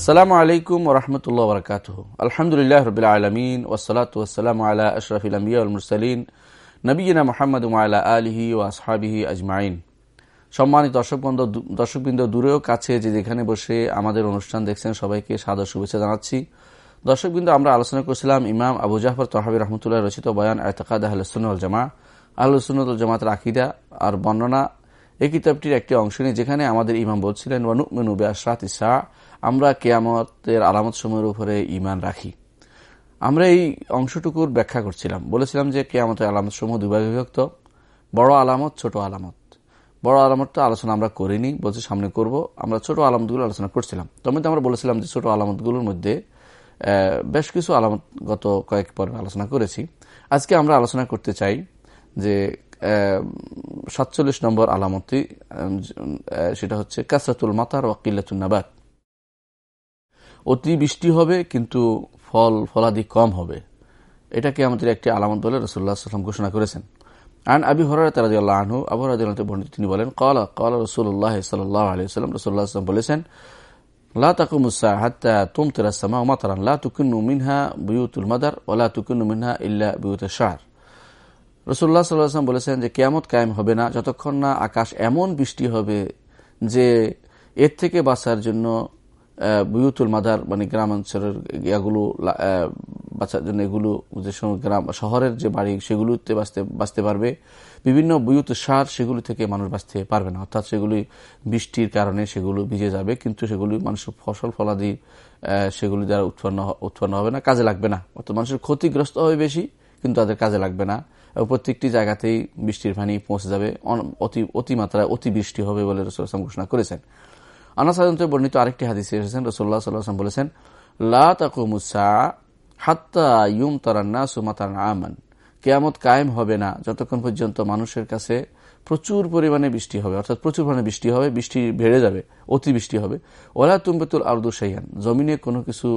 আসসালামু আলাইকুম ওরহমতুল্লাহ বরকাত আলহামদুলিল্লাহ রবিল আলমিন ওসলাত ওসালাম আলা আশরফিল মুরসালিন নবীনা মোহাম্মদ আলা আলহি ও আসহাবিহি আজমাইন। সম্মানিত দর্শকবৃন্দ দর্শকবৃন্দ দূরেও কাছে যে যেখানে বসে আমাদের অনুষ্ঠান দেখছেন সবাইকে সাদর শুভেচ্ছা জানাচ্ছি। দর্শকবৃন্দ, আমরা আলোচনা করছিলাম ইমাম আবু জাফর তহাবি রহমতুল্লাহ রচিত বয়ান আয়তাকাদ আহলসুল জামা আহলুসুল জামাতের আকিদা আর বর্ণনা এই কিতাবটির একটি অংশ নিয়ে যেখানে আমাদের ইমাম বলছিলেন ওয়ানুমেনু বেআশরাত ইসা আমরা কেয়ামতের আলামত সময়ের উপরে ইমান রাখি। আমরা এই অংশটুকুর ব্যাখ্যা করছিলাম। বলেছিলাম যে কেয়ামতের আলামত সমূহ দুভাগে বিভক্ত। বড় আলামত, ছোট আলামত। বড় আলামতটা আলোচনা আমরা করিনি, বলছি সামনে করব। আমরা ছোট আলামতগুলো আলোচনা করছিলাম। তবে তো আমরা বলেছিলাম যে ছোট আলামতগুলোর মধ্যে বেশ কিছু আলামত গত কয়েক পর্বে আলোচনা করেছি। আজকে আমরা আলোচনা করতে চাই যে সাতচল্লিশ নম্বর আলামতি সেটা হচ্ছে কাসরাতুল মাতার ওয়াকিল্লাতুল নাবাত। অতি বৃষ্টি হবে, কিন্তু ফল, ফলাদি কম হবে। এটাকে আমাদের একটি আলামত বলে রসুল্লাহাম ঘোষণা করেছেন। আন আবি রাজিয়াল বর্ণিত, তিনি বলেন কলা কলা রসুল্লাহ সাল্লাহ আলিয়াল্লাম রসুল্লাহ আসলাম বলেছেন, লা তাকুমুসা হাত্তা তুমতিরা সামা মাতারান, লা তুকিন্নু মিনহা বুয়ুতুল মাদার ওলা তুকিন্নু মিনহা ইল্লা বুয়ুত শাহ রসুল্লাহ সাল্লাম বলেছেন যে কেয়ামত কায়েম হবে না যতক্ষণ না আকাশ এমন বৃষ্টি হবে যে এর থেকে বাঁচার জন্য বুয়ুতুল মাদার মানে গ্রামাঞ্চলের ইয়াগুলো বাঁচার জন্য এগুলো যে গ্রাম, শহরের যে বাড়ি, সেগুলোতে বাঁচতে বাঁচতে পারবে। বিভিন্ন বুয়ুত সার সেগুলি থেকে মানুষ বাঁচতে পারবে না। অর্থাৎ সেগুলি বৃষ্টির কারণে সেগুলো ভিজে যাবে, কিন্তু সেগুলি মানুষের ফসল ফলাদি সেগুলি দ্বারা উৎপন্ন উৎপন্ন হবে না, কাজে লাগবে না। অর্থাৎ মানুষের ক্ষতিগ্রস্ত হবে বেশি, কিন্তু তাদের কাজে লাগবে না। প্রত্যেকটি জায়গাতেই বৃষ্টির পানি পৌঁছে যাবে। অতি, অতিমাত্রায় অতি বৃষ্টি হবে বলে রসুলাম ঘোষণা করেছেন। আনাসাদন্ত বর্ণিত আরেকটি হাদিসে এসেছেন রসোল্লা সাল্লাম বলেছেন আমান। কেয়ামত কায়েম হবে না যতক্ষণ পর্যন্ত মানুষের কাছে প্রচুর পরিমাণে বৃষ্টি হবে, অর্থাৎ প্রচুর পরিমাণে বৃষ্টি হবে, বৃষ্টি বেড়ে যাবে অতি বৃষ্টি হবে। ওলা তুম্বেতুল আর্দু সাইয়ান জমিনে কোনো কিছু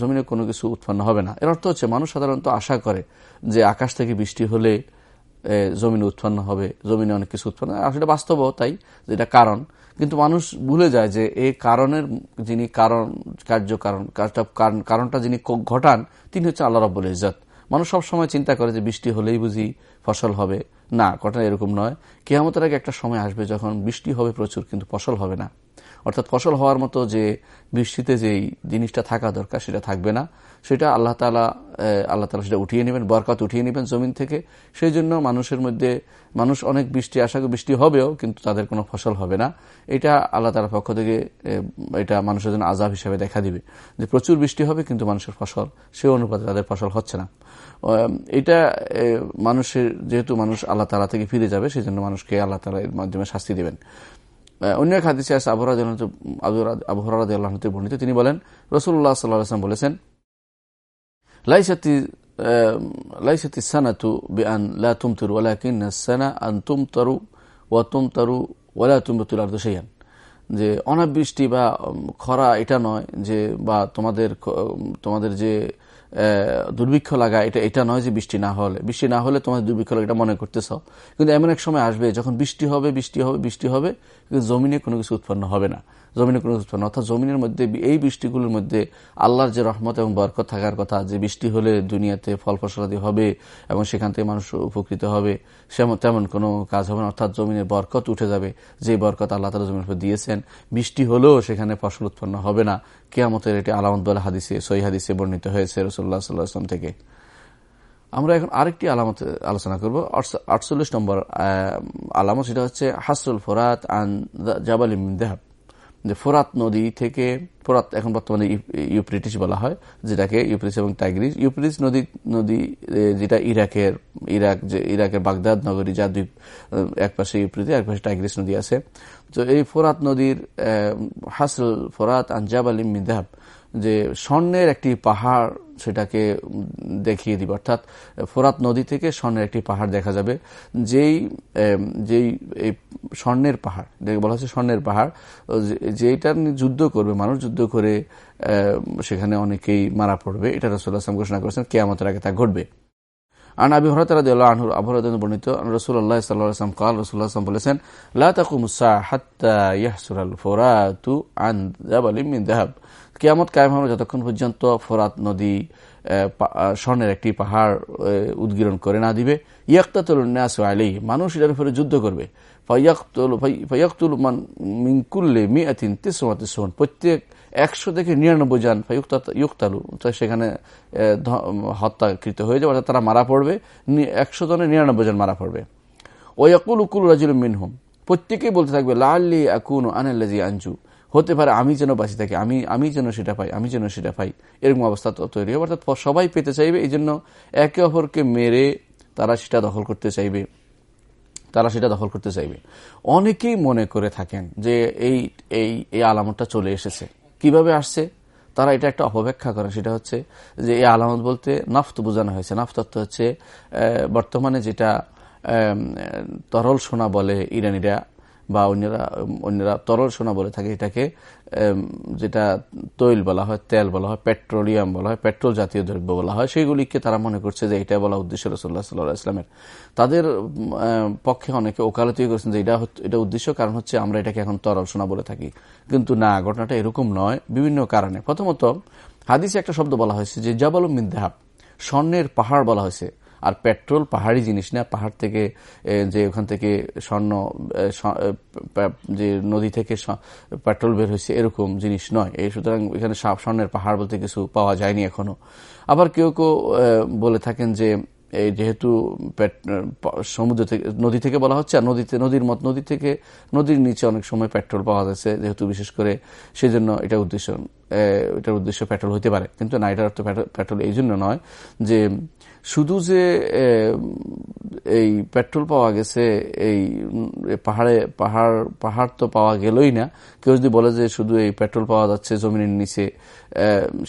জমিনে কোনো কিছু উৎপন্ন হবে না। এর অর্থ হচ্ছে মানুষ সাধারণত আশা করে যে আকাশ থেকে বৃষ্টি হলে জমিনে উৎপন্ন হবে, জমিনে অনেক কিছু উৎপন্ন সেটা বাস্তব তাই যেটা কারণ। কিন্তু মানুষ ভুলে যায় যে এই কারণের যিনি কারণ কার্যকারণ কারণটা যিনি ঘটান, তিনি হচ্ছে আল্লাহ রব্বুল ইজত মানুষ সবসময় চিন্তা করে যে বৃষ্টি হলেই বুঝি ফসল হবে। না, ঘটনা এরকম নয়। কেয়ামতের আগে একটা সময় আসবে যখন বৃষ্টি হবে প্রচুর, কিন্তু ফসল হবে না। অর্থাৎ ফসল হওয়ার মতো যে বৃষ্টিতে যেই জিনিসটা থাকা দরকার সেটা থাকবে না। সেটা আল্লাহ তালা আল্লাহ তালা সেটা উঠিয়ে নেবেন, বরকত উঠিয়ে নেবেন জমিন থেকে। সেই জন্য মানুষের মধ্যে, মানুষ অনেক বৃষ্টি, আশা বৃষ্টি হবেও, কিন্তু তাদের কোনো ফসল হবে না। এটা আল্লাহ তালার পক্ষ থেকে এটা মানুষের জন্য আজাব হিসাবে দেখা দিবে যে প্রচুর বৃষ্টি হবে, কিন্তু মানুষের ফসল, সে অনুপাতে তাদের ফসল হচ্ছে না। এটা মানুষের, যেহেতু মানুষ আল্লাহ তালা থেকে ফিরে যাবে সেই জন্য মানুষকে আল্লাহ তালা এর মাধ্যমে শাস্তি দেবেন। অন্য এক হাদিসে আছে আবহরাজ আবহরাদ আল্লাহতে বর্ণিত। তিনি বলেন রসুল্লাহ সাল্লাম বলেছেন, লাইসাতি লাইসাতি সানাতু বিআন লা তুমতিরু ওয়ালাকিন সানা আন তুমতারু ওয়া তুমতারু ওয়ালা তুমতুল আরদু শাইআন। যে অনাবৃষ্টি বা খরা এটা নয় যে, বা তোমাদের তোমাদের যে দুর্ভিক্ষ লাগা, এটা এটা নয় যে বৃষ্টি না হলে। বৃষ্টি না হলে তোমাদের দুর্ভিক্ষ লাগা, এটা মনে করতেছ। কিন্তু এমন এক সময় আসবে, যখন বৃষ্টি হবে বৃষ্টি হবে বৃষ্টি হবে, কিন্তু জমিনে কোনো কিছু উৎপন্ন হবে না। জমিনে কোনো উৎপন্ন অর্থাৎ জমিনের মধ্যে, এই বৃষ্টিগুলোর মধ্যে আল্লাহর যে রহমত এবং বরকত থাকার কথা, যে বৃষ্টি হলে দুনিয়াতে ফল ফসলাদি হবে এবং সেখান থেকে মানুষ উপকৃত হবে তেমন কোনো কাজ হবে না। অর্থাৎ জমিনের বরকত উঠে যাবে। যে বরকত আল্লাহ তালা জমির উপর দিয়েছেন, বৃষ্টি হলেও সেখানে ফসল উৎপন্ন হবে না। কেয়ামতের এটি আলামত বলে হাদিসে সই হাদিসে বর্ণিত হয়েছে রসুল্লাহ সাল্লাহাম থেকে। আমরা এখন আরেকটি আলামত, আলোচনা করব। আটচল্লিশ নম্বর আলামত সেটা হচ্ছে, হাসরুল ফোরাত আন জাবাল দেহাব। যে ফোরাত নদী থেকে, ফোরাত এখন বর্তমানে ইউপ্রিটিস বলা হয়, যেটাকে ইউপ্রিস এবং টাইগ্রিস। ইউপ্রিস নদী নদী যেটা ইরাকের, ইরাক যে, ইরাকের বাগদাদ নগরী যা দুই একপাশে ইউপ্রিতে একপাশে এক পাশে টাইগ্রিস নদী আছে। তো এই ফোরাত নদীর হাসল ফোরাত আঞ্জাব আলিম মিদাব যে স্বর্ণের একটি পাহাড় সেটাকে দেখিয়ে দিবে। অর্থাৎ ফোরাত নদী থেকে স্বর্ণের একটি পাহাড় দেখা যাবে। যেই যেই, এই স্বর্ণের পাহাড় দেখে বলা হচ্ছে স্বর্ণের পাহাড় যেটা যুদ্ধ করবে, মানুষ যুদ্ধ করে সেখানে অনেকেই মারা পড়বে। এটা রসুল্লাহ আসলাম ঘোষণা করেছেন, কেয়ামতের আগে তা ঘটবে। আন আবি বর্ণিত রসুল্লাহ বলেছেন ফোরাতু কিয়ামত কায়েম হবে যতক্ষণ পর্যন্ত ফোরাত নদী স্বর্ণের একটি পাহাড় উদ্গীরণ করে না দিবে। ইয়াক্তাতুল নাস আলী মানুষ এটার উপরে যুদ্ধ করবে। প্রত্যেক একশো থেকে নিরানব্বই যান ইউক্তালু সেখানে হত্যাকৃত হয়ে যাবে, অর্থাৎ তারা মারা পড়বে একশো জনে নিরানব্বই জন মারা পড়বে। ওয়াকুল উকুল রাজুল মিনহুম, প্রত্যেকেই বলতে থাকবে লাল্লি আকুন আনাল্লাজি আঞ্জু হতে পারে আমি যেন বাঁচি থাকি, আমি আমি যেন সেটা পাই, আমি যেন সেটা পাই, এরকম অবস্থা তৈরি হবে। অর্থাৎ সবাই পেতে চাইবে এই জন্য একে অপরকে মেরে তারা সেটা দখল করতে চাইবে। তারা সেটা দখল করতে চাইবে। অনেকেই মনে করে থাকেন যে এই এই এই আলামতটা চলে এসেছে। কীভাবে আসছে? তারা এটা একটা অপব্যাখ্যা করে। সেটা হচ্ছে যে এই আলামত বলতে নাফত বোঝানো হয়েছে। নাফত হচ্ছে বর্তমানে যেটা তরল সোনা বলে ইরানিরা বা অন্যরা অন্যরা তরল সোনা বলে থাকে এটাকে যেটা তৈল বলা হয়, তেল বলা হয়, পেট্রোলিয়াম বলা হয়, পেট্রোল জাতীয় দ্রব্য বলা হয় সেগুলিকে তারা মনে করছে যে এটা বলা উদ্দেশ্য রসুল্লাহ সাল্লাহ ইসলামের তাদের পক্ষে অনেকে ওকালতি করেছেন যে এটা এটা উদ্দেশ্য কারণ হচ্ছে আমরা এটাকে এখন তরল সোনা বলে থাকি। কিন্তু না, ঘটনাটা এরকম নয়, বিভিন্ন কারণে। প্রথমত, হাদিসে একটা শব্দ বলা হয়েছে যে জাবাল মিন্দাহাব স্বর্ণের পাহাড় বলা হয়েছে। আর পেট্রোল পাহাড়ি জিনিস না, পাহাড় থেকে যে ওখান থেকে স্বর্ণ যে নদী থেকে পেট্রোল বের হয়েছে, এরকম জিনিস নয়। এই সুতরাং এখানে স্বর্ণের পাহাড় বলতে কিছু পাওয়া যায়নি এখনও। আবার কেউ কেউ বলে থাকেন যে, এই যেহেতু সমুদ্র থেকে, নদী থেকে বলা হচ্ছে, আর নদীতে, নদীর মত, নদী থেকে, নদীর নিচে অনেক সময় পেট্রোল পাওয়া যাচ্ছে, যেহেতু বিশেষ করে সেই জন্য এটা উদ্দেশ্য এটার উদ্দেশ্য পেট্রোল হতে পারে। কিন্তু না এটার অর্থ পেট্রোল এই জন্য নয় যে শুধু যে এই পেট্রোল পাওয়া গেছে, এই পাহাড়ে, পাহাড় পাহাড় তো পাওয়া গেলই না। কেউ যদি বলে যে শুধু এই পেট্রোল পাওয়া যাচ্ছে জমিনের নিচে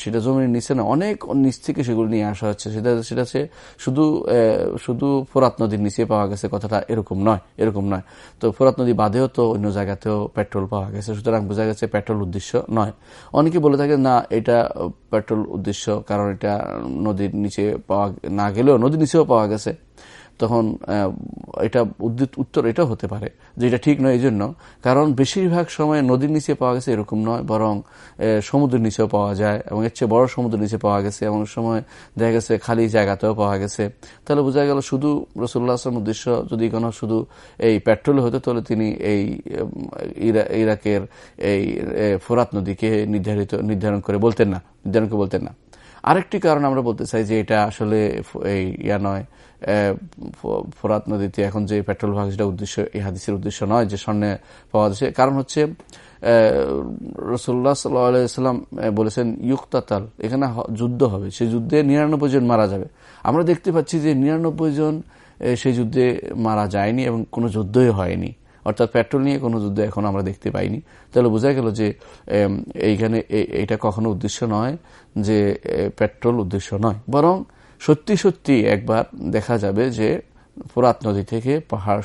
সেটা জমিনের নিচে না, অনেক নিচ থেকে সেগুলো নিয়ে আসা হচ্ছে। সেটা সেটা হচ্ছে শুধু শুধু ফোরাত নদীর নিচে পাওয়া গেছে, কথাটা এরকম নয় এরকম নয়। তো ফোরাত নদী বাদেও তো অন্য জায়গাতেও পেট্রোল পাওয়া গেছে। সুতরাং বোঝা গেছে পেট্রোল উদ্দেশ্য নয়। অনেকে বলে থাকে না, এটা পেট্রোল উদ্দেশ্য, কারণ এটা নদীর নিচে পাওয়া, না গেলেও নদীর নিচেও পাওয়া গেছে, তখন এটা উত্তর এটা হতে পারে যে এটা ঠিক নয়, এই জন্য। কারণ বেশিরভাগ সময় নদীর নিচে পাওয়া গেছে এরকম নয়, বরং সমুদ্রের নিচেও পাওয়া যায় এবং এর চেয়ে বড় সমুদ্রের নিচে পাওয়া গেছে এমন সময় দেখা গেছে খালি জায়গাতেও পাওয়া গেছে। তাহলে বোঝা গেল শুধু রসুল্লাহ আসলাম উদ্দেশ্য যদি কোনো শুধু এই পেট্রোল হতো, তাহলে তিনি এই ইরাকের এই ফোরাত নদীকে নির্ধারিত, নির্ধারণ করে বলতেন না, নির্ধারণ করে বলতেন না। আরেকটি কারণ আমরা বলতে চাই যে এটা আসলে এই ইয়া নয় ফোরাত নদীতে এখন যে পেট্রোল ভাগ সেটা উদ্দেশ্য, এই হাদিসের উদ্দেশ্য নয় যে স্বর্ণে পাওয়া যাচ্ছে। কারণ হচ্ছে রসুল্লাহ সাল্লাম বলেছেন, ইউক্তাতাল এখানে যুদ্ধ হবে। সেই যুদ্ধে নিরানব্বই জন মারা যাবে। আমরা দেখতে পাচ্ছি যে নিরানব্বই জন সেই যুদ্ধে মারা যায়নি এবং কোনো যুদ্ধই হয়নি। অর্থাৎ পেট্রোল নিয়ে কোনো যুদ্ধ এখন আমরা দেখতে পাইনি। তাহলে বোঝা গেল যে এইখানে এটা কখনো উদ্দেশ্য নয় যে পেট্রোল উদ্দেশ্য নয়। বরং সত্যি সত্যি একবার দেখা যাবে যে ফোরাত নদী থেকে পাহাড়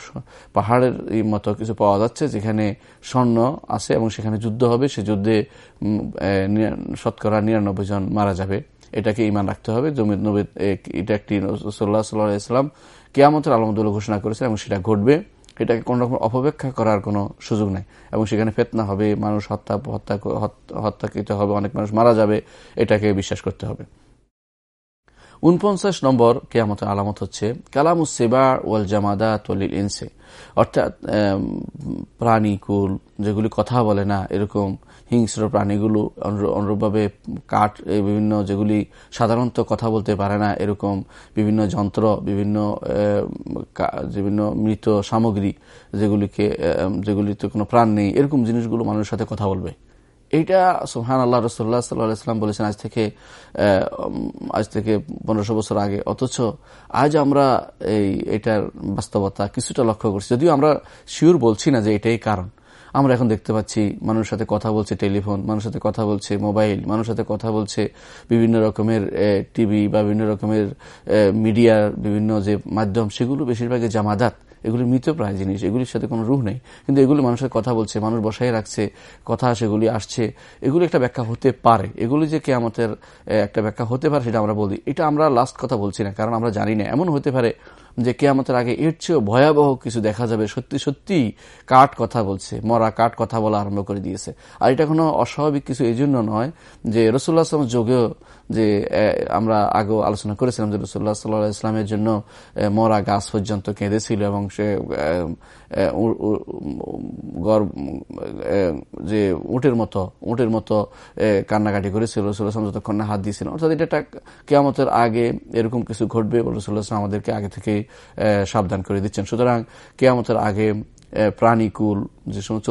পাহাড়ের মতো কিছু পাওয়া যাচ্ছে যেখানে স্বর্ণ আছে এবং সেখানে যুদ্ধ হবে। সে যুদ্ধে শতকরা নিরানব্বই জন মারা যাবে। এটাকে ইমান রাখতে হবে। জমির নবী এটা একটি সাল্লাহ সাল্লাহ ইসলাম কেয়ামতের আলমদুল্লাহ ঘোষণা করেছে এবং সেটা ঘটবে। এটাকে কোন রকম অপব্যাখ্যা করার কোনো সুযোগ নাই। এবং সেখানে ফেতনা হবে, মানুষ হত্যা হত্যা হত্যাকৃত হবে, অনেক মানুষ মারা যাবে, এটাকে বিশ্বাস করতে হবে। উনপঞ্চাশ নম্বর কেয়ামতের আলামত হচ্ছে, কালাম সেবা ওয়াল জামাদা তলিল ইনসে। অর্থাৎ প্রাণী কুল যেগুলি কথা বলে না, এরকম হিংস্র প্রাণীগুলো অনুরূপভাবে কাঠ বিভিন্ন যেগুলি সাধারণত কথা বলতে পারে না, এরকম বিভিন্ন যন্ত্র, বিভিন্ন বিভিন্ন মৃত সামগ্রী যেগুলিকে যেগুলিতে কোনো প্রাণ নেই, এরকম জিনিসগুলো মানুষের সাথে কথা বলবে। এইটা সোহান আল্লাহ রসোল্লা সাল্লাহাম বলেছেন আজ থেকে আজ থেকে পনেরোশো বছর আগে। অথচ আজ আমরা এই, এটার বাস্তবতা কিছুটা লক্ষ্য করছি। যদিও আমরা শিওর বলছি না যে এটাই কারণ। আমরা এখন দেখতে পাচ্ছি মানুষের সাথে কথা বলছে টেলিফোন মানুষের সাথে কথা বলছে মোবাইল মানুষের সাথে কথা বলছে বিভিন্ন রকমের টিভি বা বিভিন্ন রকমের মিডিয়ার বিভিন্ন যে মাধ্যম, সেগুলো বেশিরভাগই জামাদাত, এগুলি মৃত প্রায় জিনিস, এগুলির সাথে কোনো রুহ নেই। কিন্তু এগুলি মানুষের কথা বলছে, মানুষ বসাই রাখছে, কথা সেগুলি আসছে, এগুলি একটা ব্যাখ্যা হতে পারে। এগুলি যে কে আমাদের একটা ব্যাখ্যা হতে পারে সেটা আমরা বলি। এটা আমরা লাস্ট কথা বলছি না, কারণ আমরা জানি না। এমন হতে পারে যে কেয়ামতের আগে এর চেয়েও ভয়াবহ কিছু দেখা যাবে। সত্যি সত্যি কাট কথা বলছে, মরা কাট কথা বলা আরম্ভ করে দিয়েছে। আর এটা কোনো অস্বাভাবিক কিছু এই জন্য নয় যে রসুল্লাহ আসলাম যোগেও যে আমরা আগেও আলোচনা করেছিলাম যে রসুল্লাহ সাল্লাহ ইসলামের জন্য মরা গাছ পর্যন্ত কেঁদেছিল এবং সে যে উটের মতো উটের মতো কান্নাকাটি করেছিল রসুল্লাহাম যতক্ষণ না হাত দিয়েছিলেন, অর্থাৎ এটা একটা কেয়ামতের আগে এরকম কিছু ঘটবে রসুল্লাহাম আমাদেরকে আগে থেকে সাবধান করে দিচ্ছেন। সুতরাং কেয়ামতের আগে প্রাণীকুল যে সমস্ত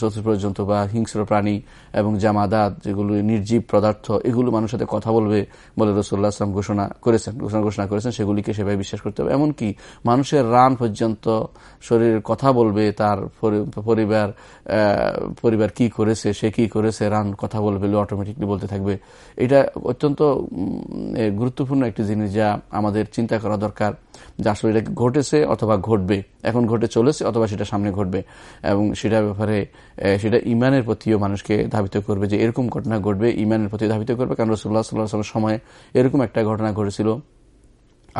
চতুর্থ জন্তু বা হিংস্র প্রাণী এবং জামাদাত, যেগুলো নির্জীব পদার্থ, এগুলো মানুষের সাথে কথা বলবে বলে রসুল্লাহ আসলাম ঘোষণা করেছেন, ঘোষণা ঘোষণা করেছেন, সেগুলিকে সেভাবে বিশ্বাস করতে হবে। এমনকি মানুষের রান পর্যন্ত শরীরের কথা বলবে, তার পরিবার পরিবার কি করেছে, সে কি করেছে, রান কথা বলবে অটোমেটিকলি বলতে থাকবে। এটা অত্যন্ত গুরুত্বপূর্ণ একটি জিনিস যা আমাদের চিন্তা করা দরকার, যে আসলে এটা ঘটেছে অথবা ঘটবে, এখন ঘটে চলেছে অথবা সেটা সামনে ঘটবে। এবং সেটার ব্যাপারে সেটা ইমানের প্রতিও মানুষকে ধাবিত করবে যে এরকম ঘটনা ঘটবে ইমানের প্রতি ধাবিত করবে। কারণ রসুল্লাহ সাল্লাহ সময় এরকম একটা ঘটনা ঘটেছিল।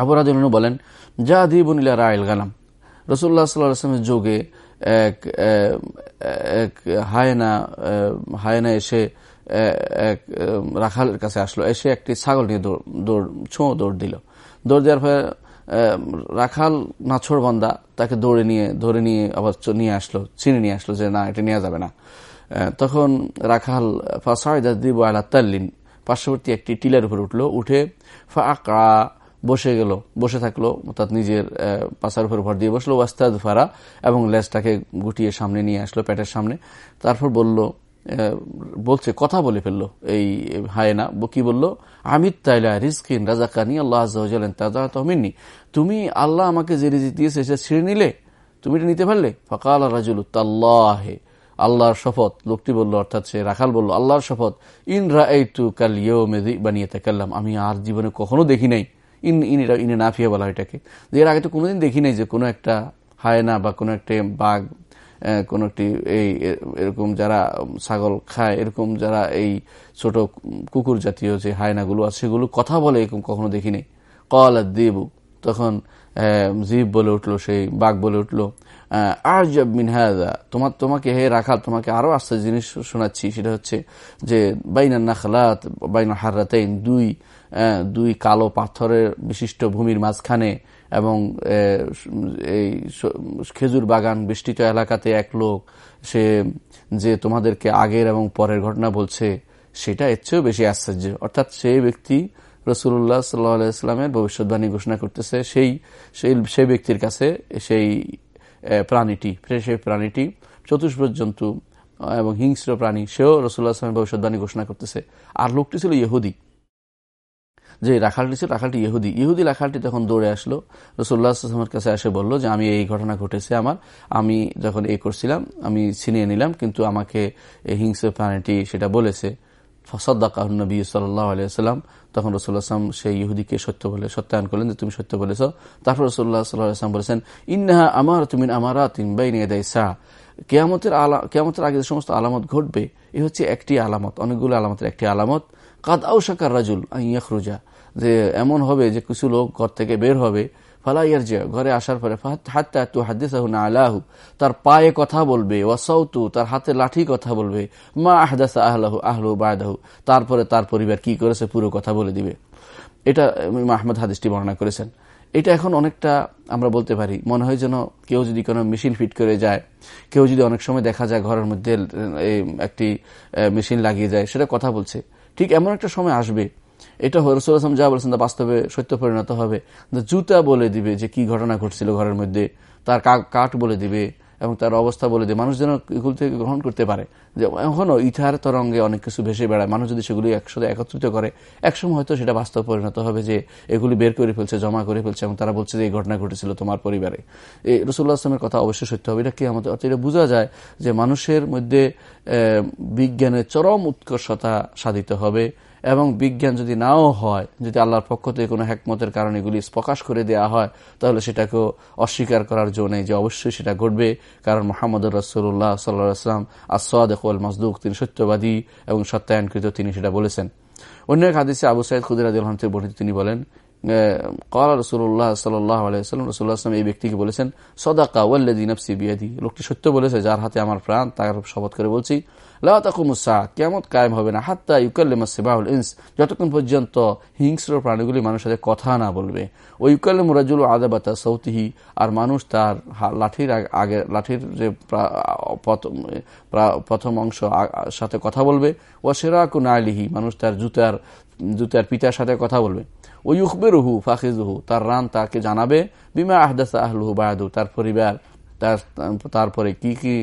আবরাজ বলেন, যা দিবনিলা রায়ল গালাম। রসুল্লাহ সাল্লাহামের যোগে এক এক হায়না হায়না এসে এক রাখালের কাছে আসলো। এসে একটি ছাগল নিয়ে দৌড় ছো দৌড় দিল। দৌড় দেওয়ার রাখাল নাছর বান্দা তাকে দৌড়ে নিয়ে, ধরে নিয়ে আবার নিয়ে আসলো, চিনে নিয়ে আসলো যে, না, এটা নেওয়া যাবে না। তখন রাখাল, ফাসাইদা দিব আলা তাল্লিন। পার্শ্ববর্তী একটি টিলার উপর উঠল, উঠে ফাঁকা বসে গেল, বসে থাকল, অর্থাৎ নিজের পাশার উপর ভর দিয়ে বসল ওয়াস্তাদ ফারা এবং লেজটাকে গুটিয়ে সামনে নিয়ে আসলো, প্যাটের সামনে। তারপর বলল বলছে, কথা বলে ফেলল। এই হায়না কি বলল? আমিত তাইলা রিজকিন রাজাকানি আল্লাহ আজলেন তুমি আল্লাহ আমাকে যে রিজিক দিয়েছে, সেটা ছিঁড়ে নিলে? তুমি এটা নিতে পারলে? ফকাল রাজুল তাল্লাহে। আল্লাহর শপথ। লোকটি বলল, অর্থাৎ সে রাখাল বলল, আল্লাহর শপথ। ইন রাইতু কাল ইয়ে মেদি বানিয়ে তাকাল্লাম আমি আর জীবনে কখনো দেখি নাই। ইন ইন, এটা ইনে নাফিয়া বলা এটাকে। যে এর আগে তো কোনোদিন দেখি নাই যে কোনো একটা হায়না বা কোনো একটা বাঘ কোন একটি এই এরকম যারা ছাগল খায়, এরকম যারা এই ছোট কুকুর জাতীয় যে হায়নাগুলো আছে, সেগুলো কথা বলে এরকম কখনো দেখিনি। কল আর দেবু, তখন জীব বলে উঠল, সেই বাঘ বলে উঠল আজব মিনহাদা তোমার, তোমাকে হে রাখাল, তোমাকে আরও আস্তে জিনিস শোনাচ্ছি, সেটা হচ্ছে যে, বাইনা নাখলাত, বাইনা হারাতাইন দুই দুই কালো পাথরের বিশিষ্ট ভূমির মাঝখানে এবং এই খেজুর বাগান বৃষ্টিত এলাকাতে এক লোক, সে যে তোমাদেরকে আগের এবং পরের ঘটনা বলছে, সেটা এর চেয়েও বেশি আশ্চর্য। অর্থাৎ সেই ব্যক্তি রসুল্লাহ সাল্লাহামের ভবিষ্যৎবাণী ঘোষণা করতেছে, সেই সেই ব্যক্তির কাছে সেই প্রাণীটি সেই প্রাণীটি চতুষ্পদ জন্তু এবং হিংস্র প্রাণী, সেও রসুল্লাহ আসলামের ভবিষ্যৎবাণী ঘোষণা করতেছে। আর লোকটি ছিল ইহুদি। যে রাখালটি ছিল রাখালটি ইহুদি। ইহুদি রাখালটি তখন দৌড়ে আসলো রসুল্লাহামের কাছে এসে বলল যে, আমি এই ঘটনা ঘটেছে আমার। আমি যখন এই করছিলাম, আমি ছিনিয়ে নিলাম, কিন্তু আমাকে এই হিংস্র প্রাণীটি সেটা বলেছে। ফসাদ্দাকাহনবী সাল্লাহ আলিয়াল্লাম তখন রসুল্লাহ আসলাম সেই ইহুদিকে সত্য বলে, সত্যায়ন করলেন যে, তুমি সত্য বলেছ। তারপর রসুল্লাহ সাল্লাহাম বলেছেন, ইন্নাহা আমার তুমি আমারা তিনবাই নিয়ে দেয় সাহ কেয়ামতের আলা, কেয়ামতের আগে যে সমস্ত আলামত ঘটবে, এ হচ্ছে একটি আলামত, অনেকগুলো আলামতের একটি আলামত। কাদ আউসাকার রাজুল ইয়াখরুজা। যে এমন হবে যে কিছু লোক ঘর থেকে বের হবে ফালাইয়ার যে ঘরে আসার পরে হাত্তা তু হাদিস আলাহু তার পায়ে কথা বলবে ওয়াসাউতু তার হাতে লাঠি কথা বলবে, মা আহদাসা আহলাহু, আহলু বায়দাহু তারপরে তার পরিবার কি করেছে পুরো কথা বলে দিবে। এটা মাহমুদ হাদিসটি বর্ণনা করেছেন। এটা এখন অনেকটা আমরা বলতে পারি, মনে হয় যেন কেউ যদি কোনো মেশিন ফিট করে যায়, কেউ যদি অনেক সময় দেখা যায় ঘরের মধ্যে একটি মেশিন লাগিয়ে যায়, সেটা কথা বলছে। ঠিক এমন একটা সময় আসবে এটা রসুল আসলাম যা বলেছেন তা বাস্তবে সত্য পরিণত হবে। জুতা বলে দিবে যে কি ঘটনা ঘটছিল ঘরের মধ্যে, তার কাঠ বলে দিবে এবং তার অবস্থা বলে দিয়ে মানুষ যেন এগুলো থেকে গ্রহণ করতে পারে। যে এখনও ইথার তরঙ্গে অনেক কিছু ভেসে বেড়ায়। মানুষ যদি সেগুলি একসাথে একত্রিত করে, একসময় হয়তো সেটা বাস্তব পরিণত হবে যে এগুলি বের করে ফেলছে, জমা করে ফেলছে এবং তারা বলছে যে এই ঘটনা ঘটেছিল তোমার পরিবারে। এই রসুল্লাহ আসলামের কথা অবশ্যই সত্য হবে। এটা কি আমাদের এটা বোঝা যায় যে মানুষের মধ্যে বিজ্ঞানের চরম উৎকর্ষতা সাধিত হবে। এবং বিজ্ঞান যদি নাও হয়, যদি আল্লাহর পক্ষ থেকে কোনো হ্যাকমতের কারণে এগুলি প্রকাশ করে দেওয়া হয়, তাহলে সেটাকেও অস্বীকার করার জন্য যে অবশ্যই সেটা ঘটবে। কারণ মোহাম্মদ রসুল্লাহ সাল্লাম আসল মজদুক, তিনি সত্যবাদী এবং সত্যায়নকৃত, তিনি সেটা বলেছেন। অন্য এক হাদিসে আবু সাইদ খুদিরাদ বর্ণিত, তিনি বলেন কলা রসুল্লাহ সাল্লাহ আলাইসাল্লাম রসুল্লাহ এই ব্যক্তিকে বলেছেন, সদাকা ওয়াল্লাদি নফসি বিয়াদি। লোকটি সত্য বলেছে, যার হাতে আমার প্রাণ, তার শপথ করে বলছি লাতাকুমুসা কেমত কায়েম হবে না, হাত্তা ইউকাল্লিমা সেবাহুল ইনস, যতক্ষণ পর্যন্ত হিংস্র প্রাণীগুলি মানুষের সাথে কথা না বলবে। ও ইউকাল্লিম রাজুল আদাবাতা সৌতিহি আর মানুষ তার লাঠির আগে লাঠির যে প্রথম অংশ সাথে কথা বলবে। ও সেরাকু নালিহি মানুষ তার জুতার জুতার পিতার সাথে কথা বলবে। ও ইউকবেরুহু ফাখিজুহু তার রান তাকে জানাবে। বিমা আহদাসা আহলুহু বায়াদু, তার পরিবার তারপরে কি কি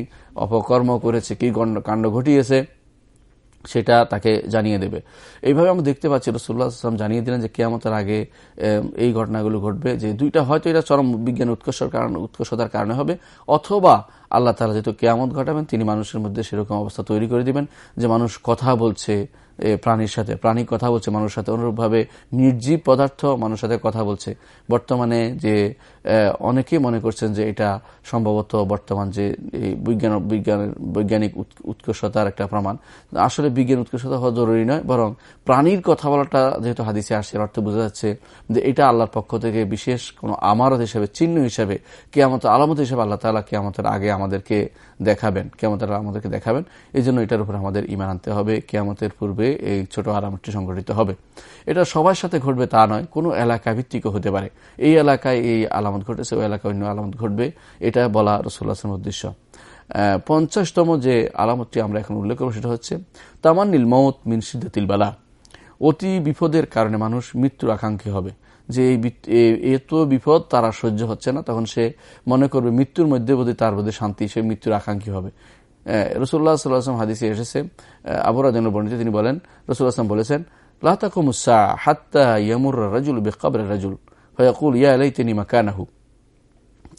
অপকর্ম করেছে, কি কাণ্ড ঘটিয়েছে, সেটা তাকে জানিয়ে দেবে। এইভাবে আমরা দেখতে পাচ্ছি রসুল্লাহ আসলাম জানিয়ে দিলেন যে কেয়ামতের আগে এই ঘটনাগুলো ঘটবে, যে দুইটা হয়তো এটা চরম বিজ্ঞান উৎকর্ষের কারণে, উৎকর্ষতার কারণে হবে, অথবা আল্লাহ তালা যেহেতু কেয়ামত ঘটাবেন, তিনি মানুষের মধ্যে সেরকম অবস্থা তৈরি করে দিবেন, যে মানুষ কথা বলছে প্রাণীর সাথে, প্রাণী কথা বলছে, মানুষের সাথে অনুরূপভাবে নির্জীব পদার্থ মানুষের সাথে কথা বলছে। বর্তমানে যে অনেকে মনে করছেন যে এটা সম্ভবত বর্তমান যে বিজ্ঞান বিজ্ঞানের বৈজ্ঞানিক উৎকর্ষতার একটা প্রমাণ। আসলে বিজ্ঞান উৎকর্ষতা হওয়া জরুরি নয়, বরং প্রাণীর কথা বলাটা যেহেতু হাদিসে আসছে অর্থ বোঝা যাচ্ছে যে এটা আল্লাহর পক্ষ থেকে বিশেষ কোনো আমারত হিসেবে, চিহ্ন হিসেবে কেয়ামত আলামত হিসেবে আল্লাহ তালা কেয়ামতের আগে আমাদেরকে দেখাবেন, কেয়ামতের আমাদেরকে দেখাবেন। এই জন্য এটার উপর আমাদের ইমান আনতে হবে, কেয়ামতের পূর্বে এই ছোট আলামতটি সংঘটিত হবে। এটা সবার সাথে ঘটবে তা নয়, কোনো এলাকা ভিত্তিকও হতে পারে। এই এলাকায় এই আলামত ঘটেছে, ওই এলাকায় অন্য আলামত ঘটবে, এটা বলা রসুল্লাহামের উদ্দেশ্য। পঞ্চাশতম যে আলামতটি আমরা এখন উল্লেখ করব সেটা হচ্ছে, তামান্নিল মৌত মিন সিদ্ধাতিল বালা। অতি বিপদের কারণে মানুষ মৃত্যুর আকাঙ্ক্ষী হবে। যে এত বিপদ তারা সহ্য হচ্ছে না, তখন সে মনে করবে মৃত্যুর মধ্যে বোধ তার বোধে শান্তি, সে মৃত্যুর আকাঙ্ক্ষী হবে। রসুল্লাহ সাল্লাম হাদিসে এসেছে আবরাজন বর্ণিত, তিনি বলেন রসুল্লাহ আসলাম বলেছেন লাতাকুমুসা হাত্তা ইয়ামুর রাজুল বেকবর রাজুল। ফয়াকুল ইয়া আলাই তিনি মাকানাহু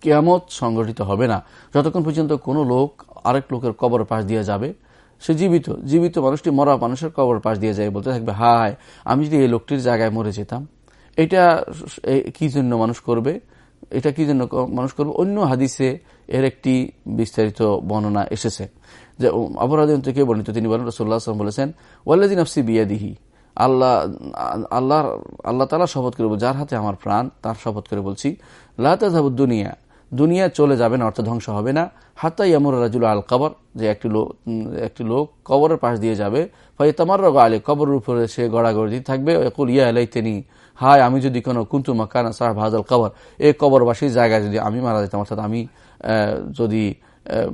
কেয়ামত সংগঠিত হবে না। যতক্ষণ পর্যন্ত কোনো লোক আরেক লোকের কবর পাশ দিয়ে যাবে, সে জীবিত। জীবিত মানুষটি মরা মানুষের কবর পাশ দিয়ে যায় বলতে থাকবে, হায়, আমি যদি এই লোকটির জায়গায় মরে যেতাম। এটা কি জন্য মানুষ করবে? এটা কি জন্য মানুষ করবে? অন্য হাদিসে এর একটি বিস্তারিত বর্ণনা এসেছে। যে অপরাধ থেকে বর্ণিত? তিনি বলেন রসুল্লাহ বলেছেন ওয়াল্লাদিন আফসি বিয়াদিহি। আল্লাহ আল্লাহ আল্লাহ তালা শপথ করে যার হাতে আমার প্রাণ, তার শপথ করে বলছি দুনিয়া দুনিয়া চলে যাবে না, অর্থ ধ্বংস হবে না, হাত্তা ইয়ামুর রাজুল আল কবর, যে একটি লোক একটি লোক কবরের পাশ দিয়ে যাবে ফলে তোমার রোগ আলে কবরের উপরে সে গড়াগড়ি থাকবে একুল ইয়া এলাই তিনি হায়, আমি যদি কোনো, কুন্তু মাকানা সাহ ভাজাল কবর এই কবরবাসীর জায়গায় যদি আমি মারা যেতাম, অর্থাৎ আমি যদি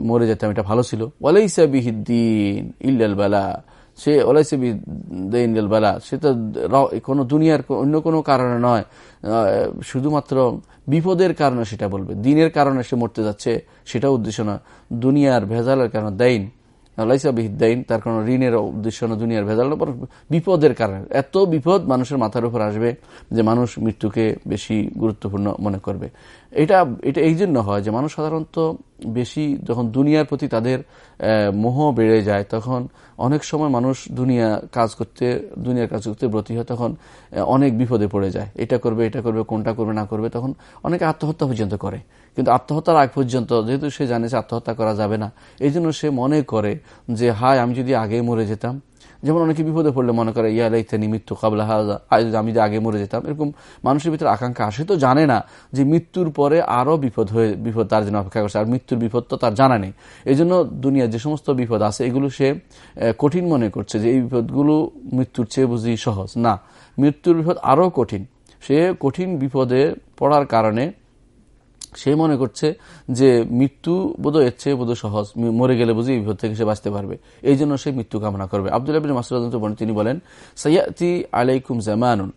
মরে যেতাম, এটা ভালো ছিল, ওয়ালাইসা বিহিদ্দিন ইল্লাল বেলা সে ওলাইসে বিদ্দিন বেলা। সে তো কোনো দুনিয়ার অন্য কোনো কারণে নয়। শুধুমাত্র বিপদের কারণে সেটা বলবে। দিনের কারণে সে মরতে যাচ্ছে সেটা উদ্দেশ্য না। দুনিয়ার ভেজালের কারণে দেয়ন লাইসা তার কোনো ঋণের উদ্দেশ্য না দুনিয়ার ভেজাল বিপদের কারণে। এত বিপদ মানুষের মাথার উপর আসবে যে মানুষ মৃত্যুকে বেশি গুরুত্বপূর্ণ মনে করবে। এটা এটা এই জন্য হয় যে মানুষ সাধারণত বেশি যখন দুনিয়ার প্রতি তাদের মোহ বেড়ে যায়, তখন অনেক সময় মানুষ দুনিয়া কাজ করতে, দুনিয়ার কাজ করতে ব্রতি হয়, তখন অনেক বিপদে পড়ে যায়। এটা করবে এটা করবে, কোনটা করবে, না করবে, তখন অনেকে আত্মহত্যা পর্যন্ত করে। কিন্তু আত্মহত্যার আগ পর্যন্ত, যেহেতু সে জানে যে আত্মহত্যা করা যাবে না, এই জন্য সে মনে করে যে, হায়, আমি যদি আগে মরে যেতাম, যেমন অনেকে বিপদে পড়লে মনে করে, ইয়া লাইতানি মৃত্যু কাবলা হাজা আমি যদি আগে মরে যেতাম, এরকম মানুষের ভিতরে আকাঙ্ক্ষা আসে, তো জানে না যে মৃত্যুর পরে আরও বিপদ হয়ে, বিপদ তার জন্য অপেক্ষা করছে, আর মৃত্যুর বিপদ তো তার জানা নেই। এই জন্য দুনিয়ার যে সমস্ত বিপদ আছে, এগুলো সে কঠিন মনে করছে যে, এই বিপদগুলো মৃত্যুর চেয়ে বুঝি সহজ। না, মৃত্যুর বিপদ আরও কঠিন। সে কঠিন বিপদে পড়ার কারণে সে মনে করছে যে মৃত্যু বোধ এর চেয়ে বোধ সহজ। মরে গেলে বুঝি বিপদ থেকে সে বাঁচতে পারবে। এই জন্য সে মৃত্যু কামনা করবে। আবদুল্লাহ মাসুদ তিনি বলেন, সৈয়াতি আলাইকুম জামানুন।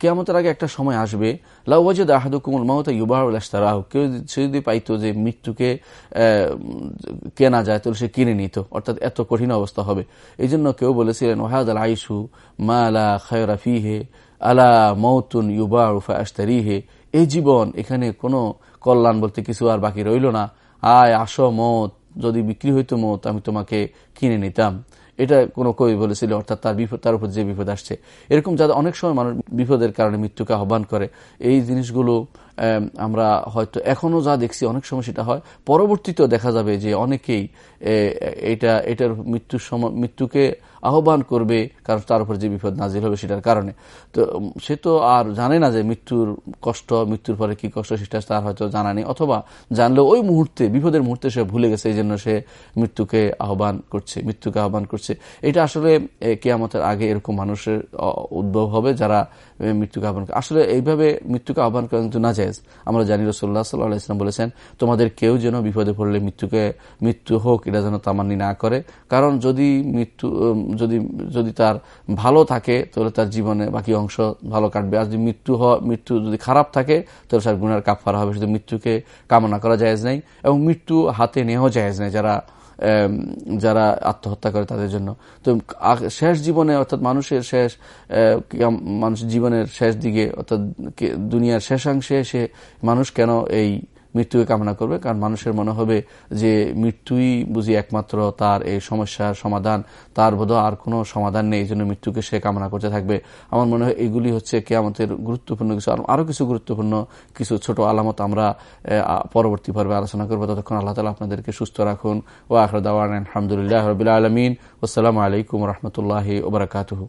কেয়ামতের আগে একটা সময় আসবে লাউবাজেদ আহাদুকুমুল মাহতা ইউবাহতারাহ কেউ সে যদি পাইতো যে মৃত্যুকে কেনা যায়, তাহলে সে কিনে নিত। অর্থাৎ এত কঠিন অবস্থা হবে। এই জন্য কেউ বলেছিলেন ওহাদ আল আইসু মা আলা খায়রাফি হে আলা মৌতুন আস্তারি হে এই জীবন, এখানে কোনো কল্যাণ বলতে কিছু আর বাকি রইল না। আয়, আসো, মত, যদি বিক্রি হইতো মত, আমি তোমাকে কিনে নিতাম। এটা কোনো কবি বলেছিল, অর্থাৎ তার বিপদ, তার উপর যে বিপদ আসছে। এরকম যাদের অনেক সময় মানুষ বিপদের কারণে মৃত্যুকে আহ্বান করে, এই জিনিসগুলো আমরা হয়তো এখনও যা দেখছি অনেক সময় সেটা হয়। পরবর্তীতেও দেখা যাবে যে অনেকেই এটা, এটার মৃত্যুর সময়, মৃত্যুকে আহ্বান করবে, কারণ তার উপর যে বিপদ নাজিল হবে সেটার কারণে। তো সে তো আর জানে না যে মৃত্যুর কষ্ট, মৃত্যুর পরে কি কষ্ট সেটা তার হয়তো জানা নেই, অথবা জানলেও ওই মুহূর্তে, বিপদের মুহূর্তে সে ভুলে গেছে, এই জন্য সে মৃত্যুকে আহ্বান করছে, মৃত্যুকে আহ্বান করছে। এটা আসলে কেয়ামতের আগে এরকম মানুষের উদ্ভব হবে, যারা মৃত্যুকে আহ্বান আসলে এইভাবে মৃত্যুকে আহ্বান করা কিন্তু না যায় আমরা জানি রসুল্লাহ সাল্লাহ ইসলাম বলেছেন, তোমাদের কেউ যেন বিপদে পড়লে মৃত্যুকে, মৃত্যু হোক, এটা যেন তামান্নি না করে। কারণ যদি মৃত্যু যদি যদি তার ভালো থাকে, তাহলে তার জীবনে বাকি অংশ ভালো কাটবে। আর যদি মৃত্যু মৃত্যু যদি খারাপ থাকে, তাহলে তার গুণের কাপড় হবে। শুধু মৃত্যুকে কামনা করা যায় নাই এবং মৃত্যু হাতে নেওয়া যায় নাই। যারা যারা আত্মহত্যা করে তাদের জন্য। তো শেষ জীবনে অর্থাৎ মানুষের শেষ মানুষ জীবনের শেষ দিকে অর্থাৎ দুনিয়ার শেষাংশে সে মানুষ কেন এই মৃত্যুকে কামনা করবে, কারণ মানুষের মনে হবে যে মৃত্যুই বুঝি একমাত্র তার এই সমস্যার সমাধান, তার বোধ আর কোনো সমাধান নেই, এই জন্য মৃত্যুকে সে কামনা করতে থাকবে। আমার মনে হয় এগুলি হচ্ছে কে আমাদের গুরুত্বপূর্ণ কিছু আরও কিছু গুরুত্বপূর্ণ কিছু ছোট আলামত আমরা পরবর্তী পর্বে আলোচনা করব। ততক্ষণ আল্লাহ তালা আপনাদেরকে সুস্থ রাখুন। ও আখরদাওয়ান আলহামদুলিল্লাহ রবিল আলমিন। আসসালামু আলাইকুম রহমতুল্লাহ ওবরাকাতহ